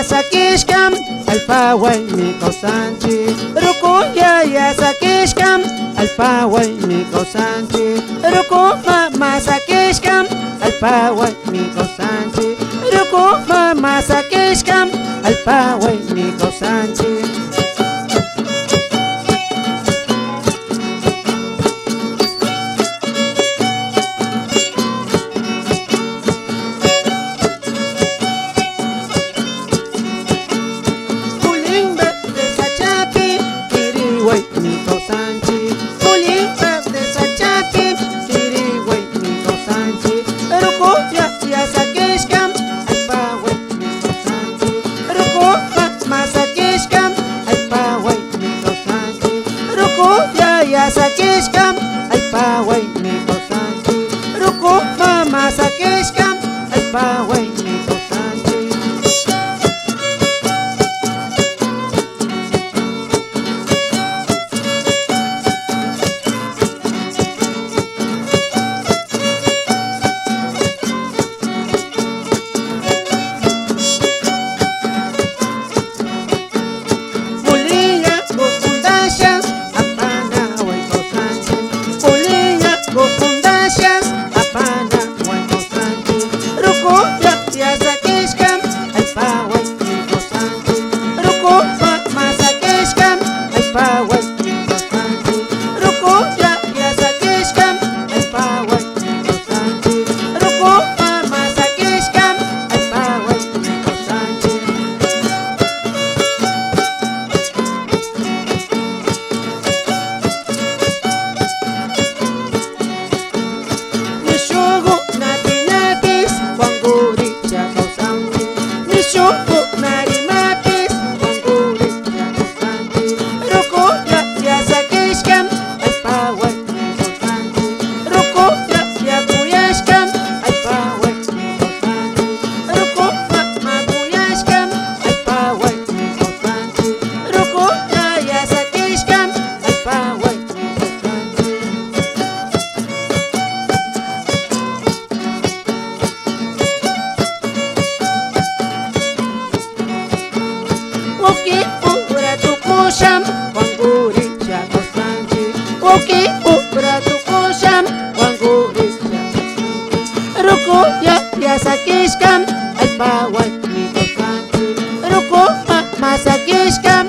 essa quisca الباوي ميكو سانتي ركوب يا يا ساكيش كم الباوي ميكو سانتي ركوب ما ما ساكيش كم الباوي ميكو سانتي ركوب ما ما ساكيش كم الباوي ميكو سانتي ya ya sakishkam, alpaway mi kausanchi. Ruko ma alpa way kosanchi Ruko ya ya sakishkam alpa way Ruko ma masakishkam way kosanchi Nishugu natinapis wanguri cha kausanti Nishugu narimapis Ruku ya ya sakishkam alpaway mi kosanchi Ruku ma masakishkam